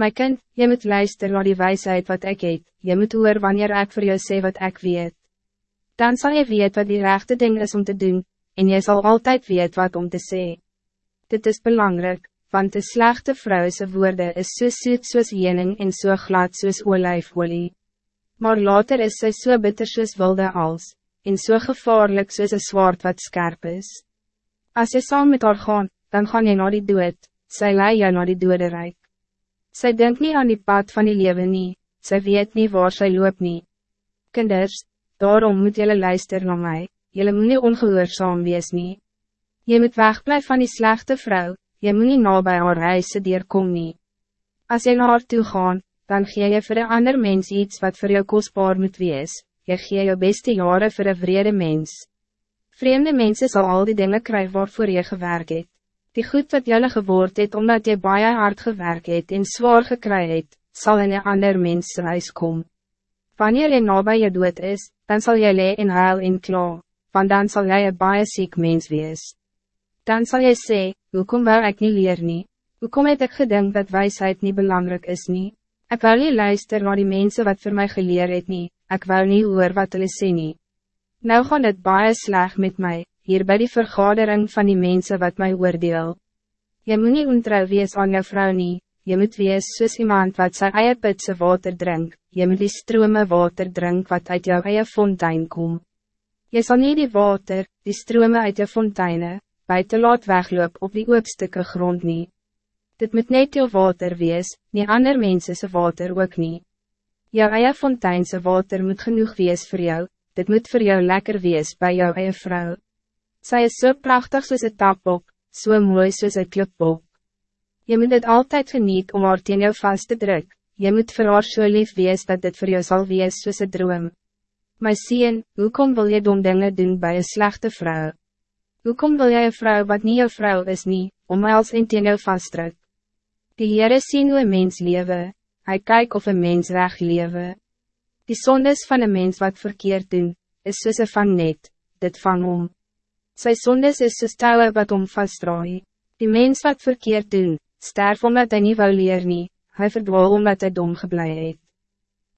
My kind, je moet luisteren naar die wijsheid wat ik eet, je moet hoor wanneer ik voor jou sê wat ik weet. Dan zal je weten wat die rechte ding is om te doen, en je zal altijd weten wat om te zeggen. Dit is belangrijk, want de slechte vrouwse woorden is so soet soos jening en so glad soos olijfolie. Maar later is sy so bitter soos wilde als, en so gevaarlijk soos een zwaard wat scherp is. Als je saam met haar gaan, dan gaan je naar die dood, sy lei jou naar die dode rijk. Sy denkt niet aan die pad van die leven nie, sy weet niet waar sy loop nie. Kinders, daarom moet jullie luisteren naar mij, jullie moet niet ongehoorzaam wees nie. Je moet wegblijven van die slechte vrouw, je moet niet na bij haar reise deurkom nie. As jy na haar toe gaan, dan gee je voor een ander mens iets wat voor jou kostbaar moet wees, je gee jou beste jaren voor een vrede mens. Vreemde mensen zal al die dingen krijgen waarvoor je gewerkt het. Die goed wat jullie geword het omdat je baie hard gewerkt het en zwaar gekry het, sal in een ander mens huis kom. Wanneer je nabij je dood is, dan zal jy lee en huil en kla, want dan zal jij een baie ziek mens wees. Dan zal jy sê, hoekom wou ek nie leer nie? Hoekom het ek gedink dat wijsheid niet belangrijk is nie? Ek wil nie luister naar die mensen wat voor mij geleer het nie, ek wou nie hoor wat hulle sê nie. Nou gaan het baie sleg met mij, hier bij die vergadering van die mensen wat mij oordeel. Je moet niet ontrouw wees aan jou vrouw nie, je moet wees soos iemand wat sy eie pitse water drink, je moet die strome water drink wat uit jou eie fontein kom. Je zal niet die water, die strome uit jou fonteine, buiten laat wegloop op die oopstukke grond nie. Dit moet net jou water wees, nie ander mense se water ook nie. Jou eie fonteinse water moet genoeg wees voor jou, dit moet voor jou lekker wees bij jou eie vrou. Zij is zo so prachtig soos een tapbok, so mooi soos een klipbok. Je moet het altijd geniet om haar teen jou vast te druk, je moet vir haar so lief wees dat dit voor jou zal wees soos een droom. My sien, hoekom wil je dom dingen doen bij een slechte vrouw? Hoekom wil jij een vrouw wat niet jouw vrouw is niet, om my als in teen jou vastdruk? Die Heere sien hoe een mens lewe, hij kijkt of een mens recht lewe. Die zondes van een mens wat verkeerd doen, is soos een vang net, dit vang om. Sy zondes is soos touwe wat om vastdraai. Die mens wat verkeerd doen, sterf omdat hij niet wou leer nie, hy verdwaal omdat hy dom geblei het.